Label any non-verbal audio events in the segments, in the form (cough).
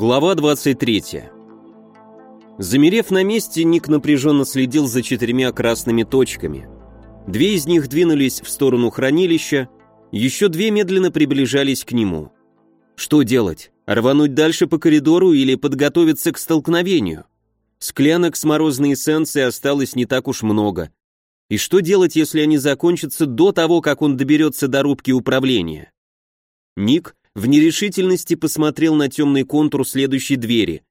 Глава 23. Замерев на месте, Ник напряженно следил за четырьмя красными точками. Две из них двинулись в сторону хранилища, еще две медленно приближались к нему. Что делать? Рвануть дальше по коридору или подготовиться к столкновению? Склянок с морозной эссенцией осталось не так уж много. И что делать, если они закончатся до того, как он доберется до рубки управления? Ник в нерешительности посмотрел на темный контур следующей двери.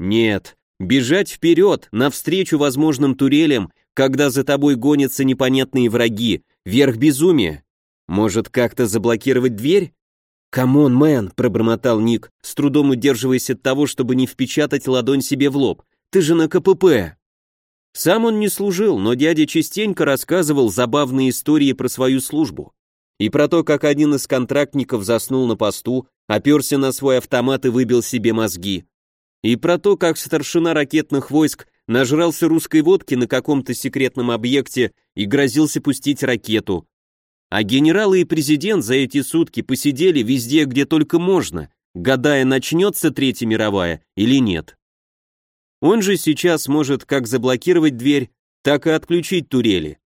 Нет, бежать вперед, навстречу возможным турелям, когда за тобой гонятся непонятные враги, верх безумия. Может, как-то заблокировать дверь? «Come on, man», — пробормотал Ник, с трудом удерживаясь от того, чтобы не впечатать ладонь себе в лоб. «Ты же на КПП». Сам он не служил, но дядя частенько рассказывал забавные истории про свою службу и про то, как один из контрактников заснул на посту, оперся на свой автомат и выбил себе мозги, и про то, как старшина ракетных войск нажрался русской водки на каком-то секретном объекте и грозился пустить ракету. А генералы и президент за эти сутки посидели везде, где только можно, гадая, начнется Третья мировая или нет. Он же сейчас может как заблокировать дверь, так и отключить турели.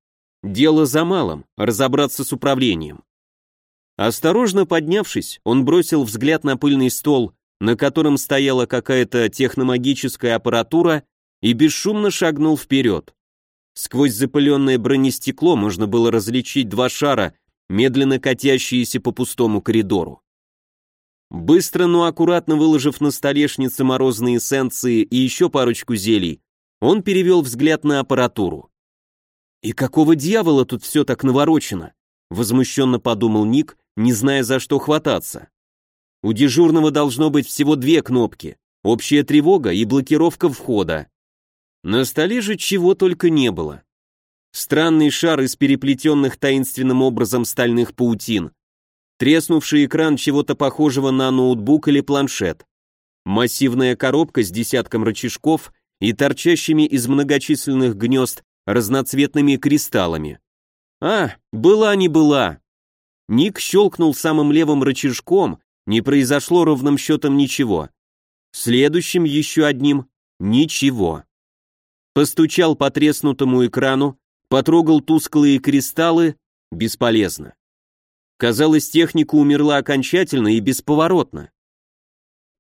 Дело за малым — разобраться с управлением. Осторожно поднявшись, он бросил взгляд на пыльный стол, на котором стояла какая-то техномагическая аппаратура, и бесшумно шагнул вперед. Сквозь запыленное бронестекло можно было различить два шара, медленно катящиеся по пустому коридору. Быстро, но аккуратно выложив на столешнице морозные эссенции и еще парочку зелий, он перевел взгляд на аппаратуру. «И какого дьявола тут все так наворочено?» Возмущенно подумал Ник, не зная за что хвататься. У дежурного должно быть всего две кнопки. Общая тревога и блокировка входа. На столе же чего только не было. Странный шар из переплетенных таинственным образом стальных паутин. Треснувший экран чего-то похожего на ноутбук или планшет. Массивная коробка с десятком рычажков и торчащими из многочисленных гнезд разноцветными кристаллами. А, была не была. Ник щелкнул самым левым рычажком, не произошло ровным счетом ничего. Следующим еще одним — ничего. Постучал по треснутому экрану, потрогал тусклые кристаллы — бесполезно. Казалось, техника умерла окончательно и бесповоротно.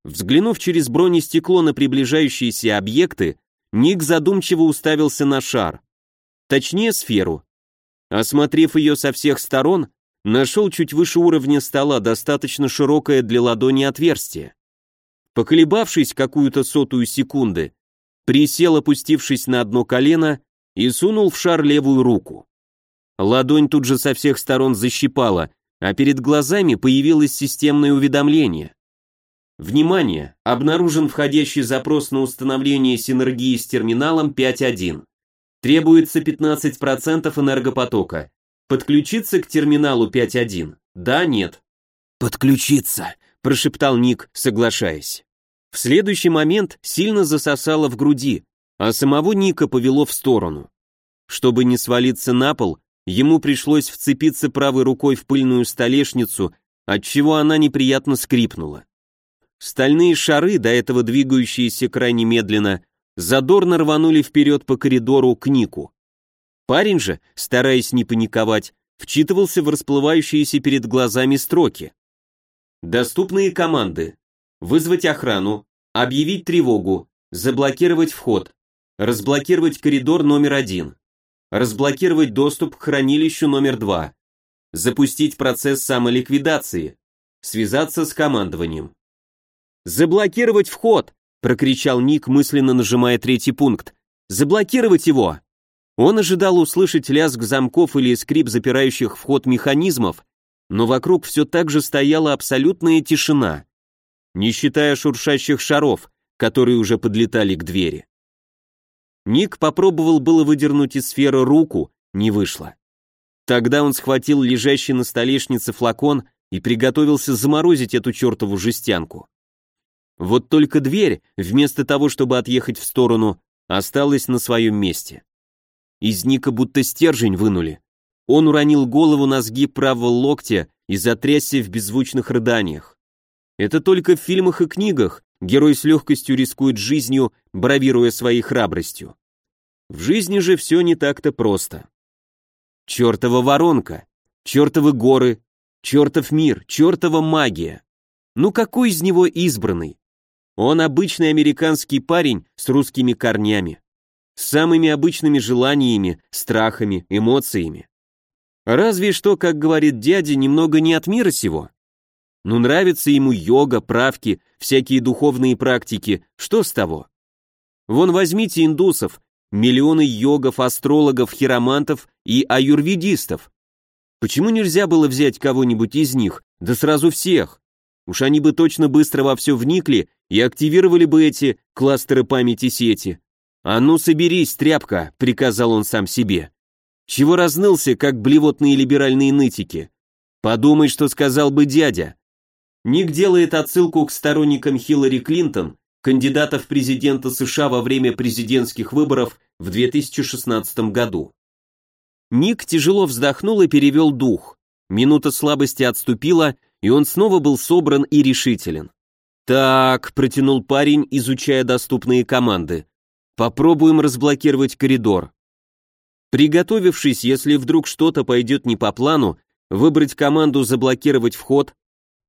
Взглянув через бронестекло на приближающиеся объекты, Ник задумчиво уставился на шар точнее сферу. Осмотрев ее со всех сторон, нашел чуть выше уровня стола достаточно широкое для ладони отверстие. Поколебавшись какую-то сотую секунды, присел, опустившись на одно колено, и сунул в шар левую руку. Ладонь тут же со всех сторон защипала, а перед глазами появилось системное уведомление. Внимание! Обнаружен входящий запрос на установление синергии с терминалом 5.1. Требуется 15% энергопотока. Подключиться к терминалу 5.1? Да, нет. Подключиться, прошептал Ник, соглашаясь. В следующий момент сильно засосало в груди, а самого Ника повело в сторону. Чтобы не свалиться на пол, ему пришлось вцепиться правой рукой в пыльную столешницу, отчего она неприятно скрипнула. Стальные шары, до этого двигающиеся крайне медленно, задорно рванули вперед по коридору к Нику. Парень же, стараясь не паниковать, вчитывался в расплывающиеся перед глазами строки. Доступные команды. Вызвать охрану, объявить тревогу, заблокировать вход, разблокировать коридор номер один, разблокировать доступ к хранилищу номер два, запустить процесс самоликвидации, связаться с командованием. «Заблокировать вход!» Прокричал Ник, мысленно нажимая третий пункт. «Заблокировать его!» Он ожидал услышать лязг замков или скрип запирающих вход механизмов, но вокруг все так же стояла абсолютная тишина, не считая шуршащих шаров, которые уже подлетали к двери. Ник попробовал было выдернуть из сферы руку, не вышло. Тогда он схватил лежащий на столешнице флакон и приготовился заморозить эту чертову жестянку. Вот только дверь, вместо того, чтобы отъехать в сторону, осталась на своем месте. Из Ника будто стержень вынули. Он уронил голову на сгиб правого локтя и затрясся в беззвучных рыданиях. Это только в фильмах и книгах герой с легкостью рискует жизнью, бравируя своей храбростью. В жизни же все не так-то просто. Чертова воронка, чертовы горы, чертов мир, чертова магия. Ну какой из него избранный? Он обычный американский парень с русскими корнями, с самыми обычными желаниями, страхами, эмоциями. Разве что, как говорит дядя, немного не от мира сего. Ну нравится ему йога, правки, всякие духовные практики, что с того? Вон возьмите индусов, миллионы йогов, астрологов, хиромантов и аюрведистов. Почему нельзя было взять кого-нибудь из них, да сразу всех? Уж они бы точно быстро во все вникли и активировали бы эти кластеры памяти сети. «А ну соберись, тряпка», — приказал он сам себе. «Чего разнылся, как блевотные либеральные нытики? Подумай, что сказал бы дядя». Ник делает отсылку к сторонникам Хиллари Клинтон, кандидата в президента США во время президентских выборов в 2016 году. Ник тяжело вздохнул и перевел дух. Минута слабости отступила, и он снова был собран и решителен. «Так», — протянул парень, изучая доступные команды. «Попробуем разблокировать коридор». Приготовившись, если вдруг что-то пойдет не по плану, выбрать команду «Заблокировать вход»,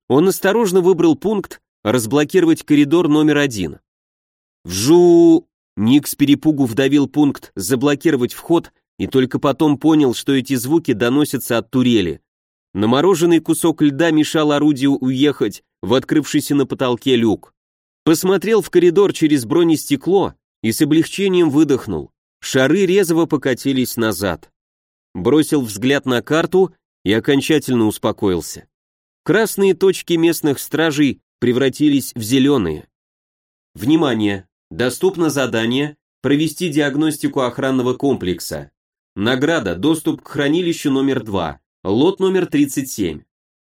он осторожно выбрал пункт «Разблокировать коридор номер один». «Вжу!» Ник с перепугу вдавил пункт «Заблокировать вход» и только потом понял, что эти звуки доносятся от турели. Намороженный кусок льда мешал орудию уехать в открывшийся на потолке люк. Посмотрел в коридор через бронестекло и с облегчением выдохнул. Шары резво покатились назад. Бросил взгляд на карту и окончательно успокоился. Красные точки местных стражей превратились в зеленые. Внимание! Доступно задание «Провести диагностику охранного комплекса». Награда «Доступ к хранилищу номер 2», лот номер 37.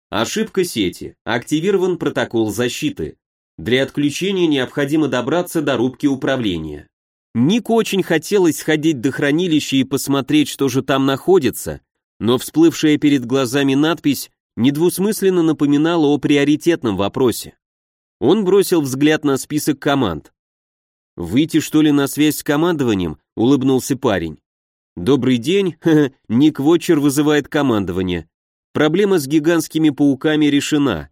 Ошибка сети. Активирован протокол защиты. Для отключения необходимо добраться до рубки управления. Нику очень хотелось сходить до хранилища и посмотреть, что же там находится, но всплывшая перед глазами надпись недвусмысленно напоминала о приоритетном вопросе. Он бросил взгляд на список команд. «Выйти, что ли, на связь с командованием?» — улыбнулся парень. «Добрый день, (laughs) Ник Вотчер вызывает командование. Проблема с гигантскими пауками решена.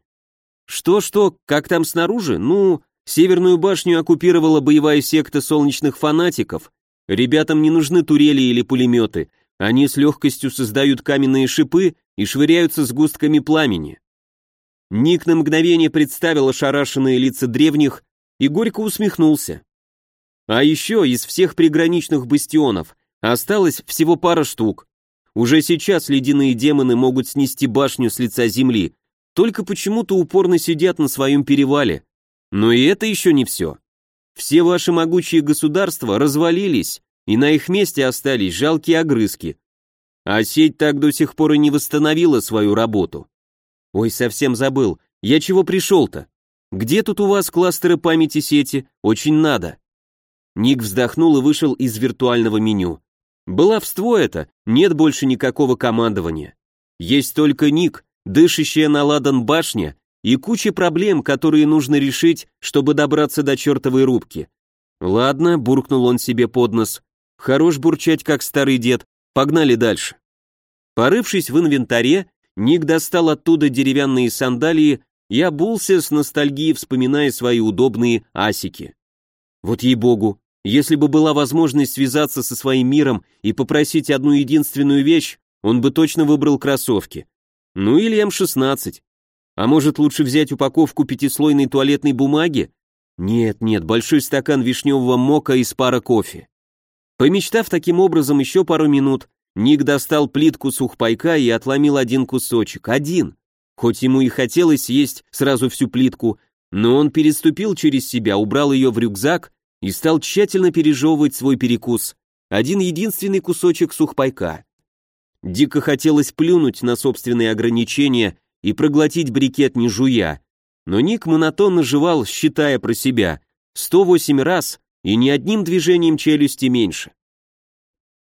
Что-что, как там снаружи? Ну, Северную башню оккупировала боевая секта солнечных фанатиков. Ребятам не нужны турели или пулеметы. Они с легкостью создают каменные шипы и швыряются с густками пламени. Ник на мгновение представил ошарашенные лица древних и горько усмехнулся. А еще из всех приграничных бастионов осталось всего пара штук. Уже сейчас ледяные демоны могут снести башню с лица земли, только почему-то упорно сидят на своем перевале. Но и это еще не все. Все ваши могучие государства развалились, и на их месте остались жалкие огрызки. А сеть так до сих пор и не восстановила свою работу. Ой, совсем забыл, я чего пришел-то? Где тут у вас кластеры памяти сети? Очень надо. Ник вздохнул и вышел из виртуального меню. Баловство это, нет больше никакого командования. Есть только Ник, дышащая на ладан башня и куча проблем, которые нужно решить, чтобы добраться до чертовой рубки. Ладно, буркнул он себе под нос. Хорош бурчать, как старый дед. Погнали дальше. Порывшись в инвентаре, Ник достал оттуда деревянные сандалии и обулся с ностальгией, вспоминая свои удобные асики. Вот ей-богу, если бы была возможность связаться со своим миром и попросить одну единственную вещь, он бы точно выбрал кроссовки. Ну или М16. А может лучше взять упаковку пятислойной туалетной бумаги? Нет, нет, большой стакан вишневого мока из пара кофе. Помечтав таким образом еще пару минут, Ник достал плитку сухпайка и отломил один кусочек. Один. Хоть ему и хотелось есть сразу всю плитку, но он переступил через себя, убрал ее в рюкзак и стал тщательно пережевывать свой перекус. Один единственный кусочек сухпайка. Дико хотелось плюнуть на собственные ограничения и проглотить брикет не жуя, но Ник монотонно жевал, считая про себя, 108 раз и ни одним движением челюсти меньше.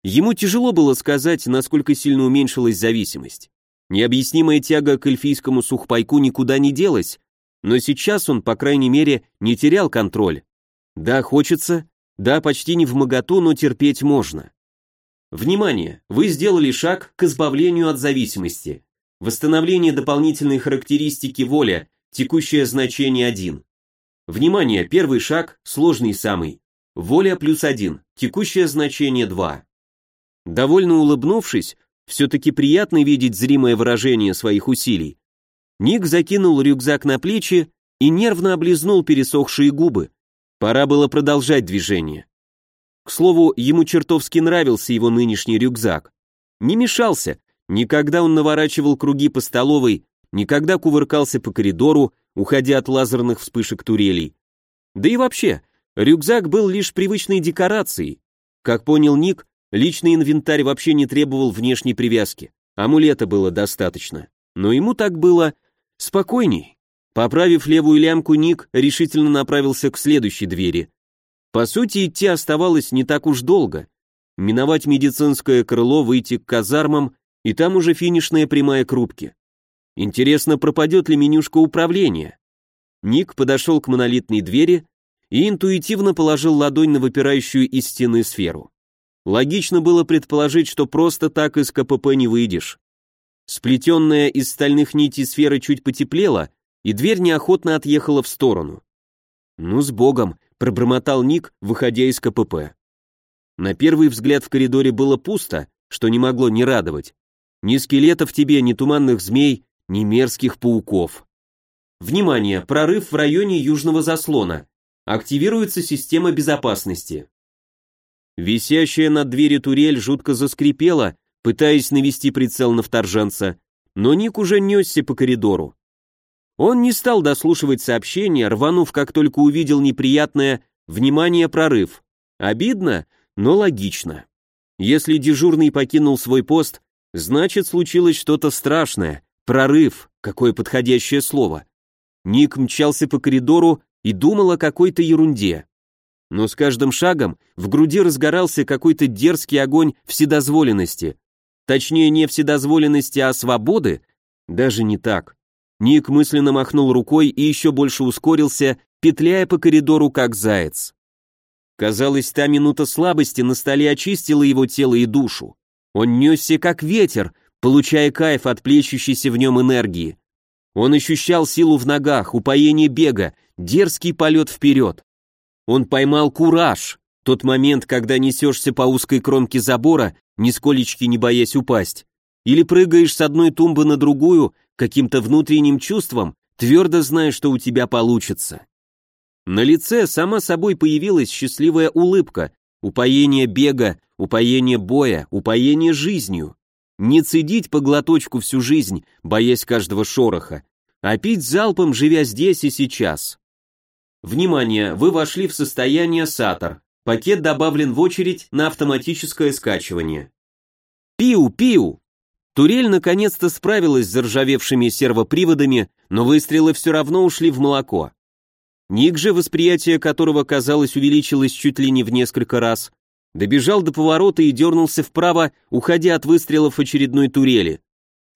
Ему тяжело было сказать, насколько сильно уменьшилась зависимость. Необъяснимая тяга к эльфийскому сухпайку никуда не делась, но сейчас он, по крайней мере, не терял контроль. Да, хочется, да, почти не в моготу, но терпеть можно. Внимание! Вы сделали шаг к избавлению от зависимости. Восстановление дополнительной характеристики воля, текущее значение 1. Внимание, первый шаг, сложный самый. Воля плюс 1, текущее значение 2. Довольно улыбнувшись, все-таки приятно видеть зримое выражение своих усилий, Ник закинул рюкзак на плечи и нервно облизнул пересохшие губы. Пора было продолжать движение. К слову, ему чертовски нравился его нынешний рюкзак. Не мешался, никогда он наворачивал круги по столовой, никогда кувыркался по коридору, уходя от лазерных вспышек турелей. Да и вообще, рюкзак был лишь привычной декорацией. Как понял Ник, личный инвентарь вообще не требовал внешней привязки, амулета было достаточно. Но ему так было спокойней. Поправив левую лямку, Ник решительно направился к следующей двери. По сути, идти оставалось не так уж долго. Миновать медицинское крыло, выйти к казармам, и там уже финишная прямая к рубке. Интересно, пропадет ли менюшка управления? Ник подошел к монолитной двери и интуитивно положил ладонь на выпирающую из стены сферу. Логично было предположить, что просто так из КПП не выйдешь. Сплетенная из стальных нитей сфера чуть потеплела, и дверь неохотно отъехала в сторону. «Ну, с Богом!» — пробормотал Ник, выходя из КПП. На первый взгляд в коридоре было пусто, что не могло не радовать. Ни скелетов тебе, ни туманных змей, ни мерзких пауков. Внимание! Прорыв в районе южного заслона. Активируется система безопасности. Висящая над дверью турель жутко заскрипела, пытаясь навести прицел на вторженца, но Ник уже несся по коридору. Он не стал дослушивать сообщение, рванув, как только увидел неприятное «внимание, прорыв». Обидно, но логично. Если дежурный покинул свой пост, значит случилось что-то страшное. Прорыв, какое подходящее слово. Ник мчался по коридору и думал о какой-то ерунде. Но с каждым шагом в груди разгорался какой-то дерзкий огонь вседозволенности. Точнее, не вседозволенности, а свободы? Даже не так. Ник мысленно махнул рукой и еще больше ускорился, петляя по коридору как заяц. Казалось, та минута слабости на столе очистила его тело и душу. Он несся как ветер, получая кайф от плещущейся в нем энергии. Он ощущал силу в ногах, упоение бега, дерзкий полет вперед. Он поймал кураж, тот момент, когда несешься по узкой кромке забора нисколечки не боясь упасть, или прыгаешь с одной тумбы на другую каким-то внутренним чувством, твердо зная, что у тебя получится. На лице сама собой появилась счастливая улыбка, упоение бега, упоение боя, упоение жизнью. Не цедить по глоточку всю жизнь, боясь каждого шороха, а пить залпом, живя здесь и сейчас. Внимание, вы вошли в состояние сатор. Пакет добавлен в очередь на автоматическое скачивание. Пиу-пиу! Турель наконец-то справилась с заржавевшими сервоприводами, но выстрелы все равно ушли в молоко. Ник же, восприятие которого, казалось, увеличилось чуть ли не в несколько раз, добежал до поворота и дернулся вправо, уходя от выстрелов очередной турели.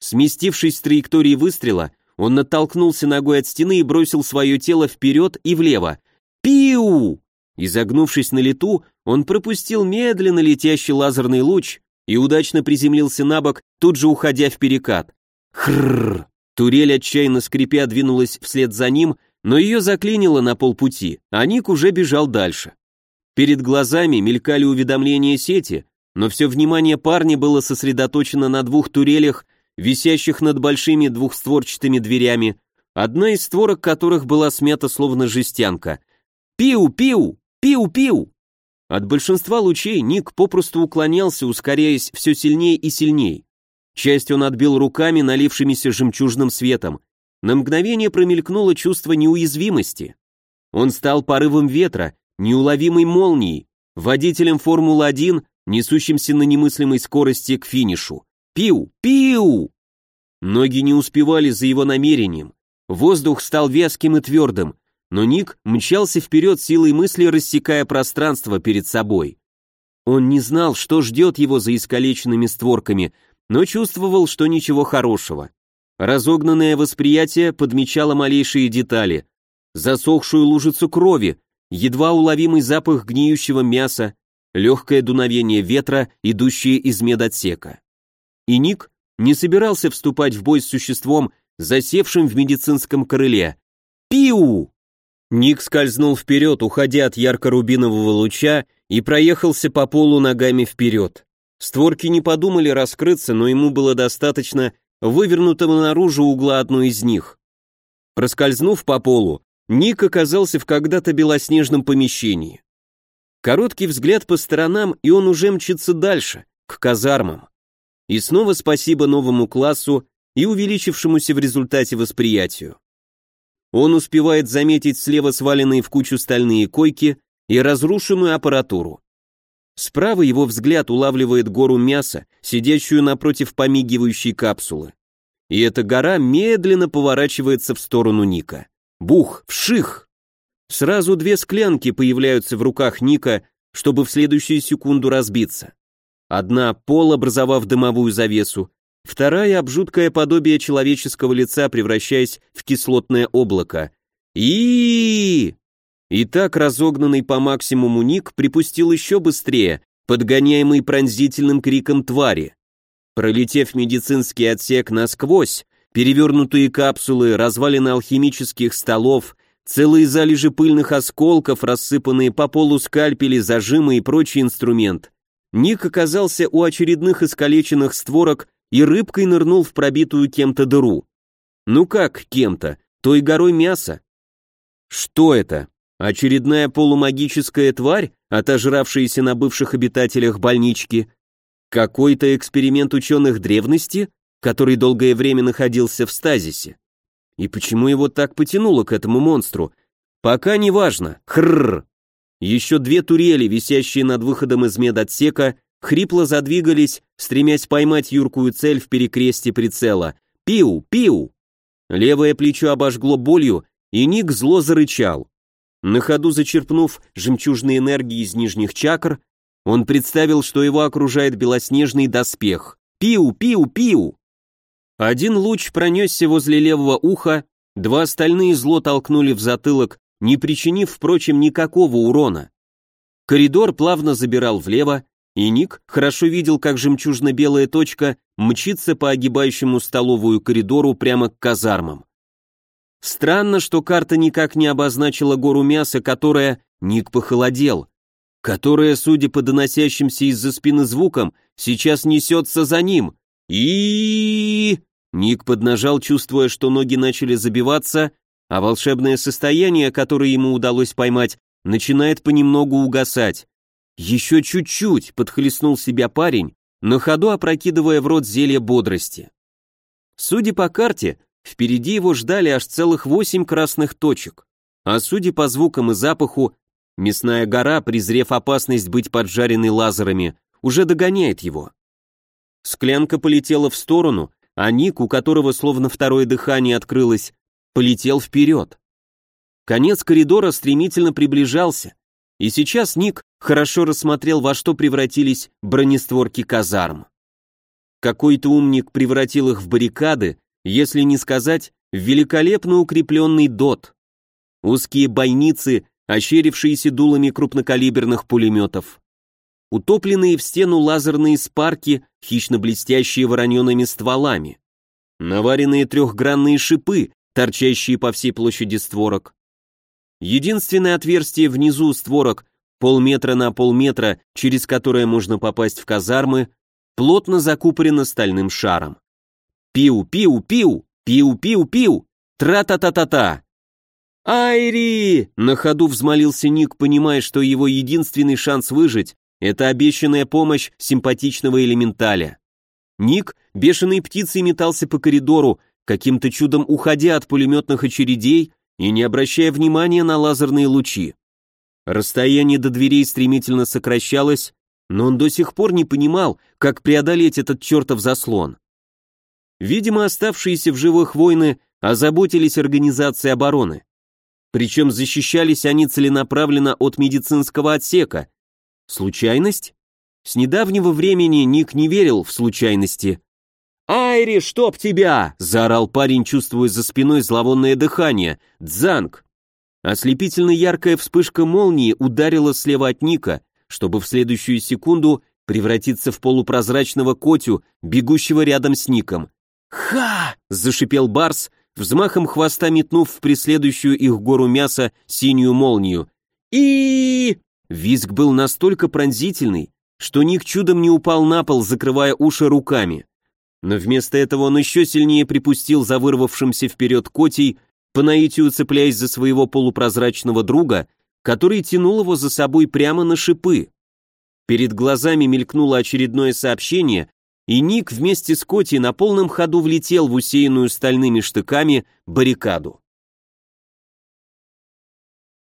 Сместившись с траектории выстрела, он натолкнулся ногой от стены и бросил свое тело вперед и влево. Пиу! Изогнувшись на лету, он пропустил медленно летящий лазерный луч и удачно приземлился на бок, тут же уходя в перекат. Хрррр! Турель отчаянно скрипя двинулась вслед за ним, но ее заклинило на полпути, а Ник уже бежал дальше. Перед глазами мелькали уведомления сети, но все внимание парня было сосредоточено на двух турелях, висящих над большими двухстворчатыми дверями, одна из створок которых была смята словно жестянка. «Пиу-пиу!» Пиу-пиу! От большинства лучей Ник попросту уклонялся, ускоряясь все сильнее и сильнее. Часть он отбил руками, налившимися жемчужным светом. На мгновение промелькнуло чувство неуязвимости. Он стал порывом ветра, неуловимой молнией, водителем Формулы-1, несущимся на немыслимой скорости к финишу. Пиу! Пиу! Ноги не успевали за его намерением. Воздух стал вязким и твердым, но Ник мчался вперед силой мысли, рассекая пространство перед собой. Он не знал, что ждет его за искалеченными створками, но чувствовал, что ничего хорошего. Разогнанное восприятие подмечало малейшие детали. Засохшую лужицу крови, едва уловимый запах гниющего мяса, легкое дуновение ветра, идущее из медотсека. И Ник не собирался вступать в бой с существом, засевшим в медицинском крыле. Пиу! Ник скользнул вперед, уходя от ярко-рубинового луча, и проехался по полу ногами вперед. Створки не подумали раскрыться, но ему было достаточно вывернутого наружу угла одной из них. Проскользнув по полу, Ник оказался в когда-то белоснежном помещении. Короткий взгляд по сторонам, и он уже мчится дальше, к казармам. И снова спасибо новому классу и увеличившемуся в результате восприятию. Он успевает заметить слева сваленные в кучу стальные койки и разрушенную аппаратуру. Справа его взгляд улавливает гору мяса, сидящую напротив помигивающей капсулы. И эта гора медленно поворачивается в сторону Ника. Бух, вших! Сразу две склянки появляются в руках Ника, чтобы в следующую секунду разбиться. Одна пол, образовав дымовую завесу, вторая об жуткое подобие человеческого лица, превращаясь в кислотное облако. И и так разогнанный по максимуму Ник припустил еще быстрее, подгоняемый пронзительным криком твари. Пролетев медицинский отсек насквозь, перевернутые капсулы, развалины алхимических столов, целые залежи пыльных осколков, рассыпанные по полу скальпели, зажимы и прочий инструмент, Ник оказался у очередных искалеченных створок и рыбкой нырнул в пробитую кем-то дыру. Ну как кем-то? Той горой мяса. Что это? Очередная полумагическая тварь, отожравшаяся на бывших обитателях больнички? Какой-то эксперимент ученых древности, который долгое время находился в стазисе? И почему его так потянуло к этому монстру? Пока не важно. Хрррр. Еще две турели, висящие над выходом из медотсека, хрипло задвигались, стремясь поймать юркую цель в перекресте прицела. Пиу, пиу. Левое плечо обожгло болью, и Ник зло зарычал. На ходу зачерпнув жемчужной энергии из нижних чакр, он представил, что его окружает белоснежный доспех. Пиу, пиу, пиу! Один луч пронесся возле левого уха, два остальные зло толкнули в затылок, не причинив, впрочем, никакого урона. Коридор плавно забирал влево, и Ник хорошо видел, как жемчужно-белая точка мчится по огибающему столовую коридору прямо к казармам. Странно, что карта никак не обозначила гору мяса, которая, Ник похолодел, которая, судя по доносящимся из-за спины звукам, сейчас несется за ним. И Ник поднажал, чувствуя, что ноги начали забиваться, а волшебное состояние, которое ему удалось поймать, начинает понемногу угасать. Еще чуть-чуть, подхлестнул себя парень, на ходу опрокидывая в рот зелье бодрости. Судя по карте, Впереди его ждали аж целых восемь красных точек. А судя по звукам и запаху, мясная гора, презрев опасность быть поджаренной лазерами, уже догоняет его. Склянка полетела в сторону, а Ник, у которого словно второе дыхание открылось, полетел вперед. Конец коридора стремительно приближался, и сейчас Ник хорошо рассмотрел, во что превратились бронестворки казарм. Какой-то умник превратил их в баррикады, если не сказать великолепно укрепленный ДОТ. Узкие бойницы, ощерившиеся дулами крупнокалиберных пулеметов. Утопленные в стену лазерные спарки, хищно блестящие воронеными стволами. Наваренные трехгранные шипы, торчащие по всей площади створок. Единственное отверстие внизу створок, полметра на полметра, через которое можно попасть в казармы, плотно закупорено стальным шаром. Пиу-пиу-пиу, пиу-пиу-пиу, тра-та-та-та-та. «Айри!» — на ходу взмолился Ник, понимая, что его единственный шанс выжить — это обещанная помощь симпатичного элементаля. Ник бешеной птицей метался по коридору, каким-то чудом уходя от пулеметных очередей и не обращая внимания на лазерные лучи. Расстояние до дверей стремительно сокращалось, но он до сих пор не понимал, как преодолеть этот чертов заслон. Видимо, оставшиеся в живых воины озаботились организацией обороны. Причем защищались они целенаправленно от медицинского отсека. Случайность? С недавнего времени Ник не верил в случайности. «Айри, чтоб тебя!» — заорал парень, чувствуя за спиной зловонное дыхание. «Дзанг!» Ослепительно яркая вспышка молнии ударила слева от Ника, чтобы в следующую секунду превратиться в полупрозрачного котю, бегущего рядом с Ником. «Ха!» — зашипел Барс, взмахом хвоста метнув в преследующую их гору мяса синюю молнию. и Визг был настолько пронзительный, что Ник чудом не упал на пол, закрывая уши руками. Но вместо этого он еще сильнее припустил за вырвавшимся вперед котей, по наитию цепляясь за своего полупрозрачного друга, который тянул его за собой прямо на шипы. Перед глазами мелькнуло очередное сообщение, и Ник вместе с Коти на полном ходу влетел в усеянную стальными штыками баррикаду.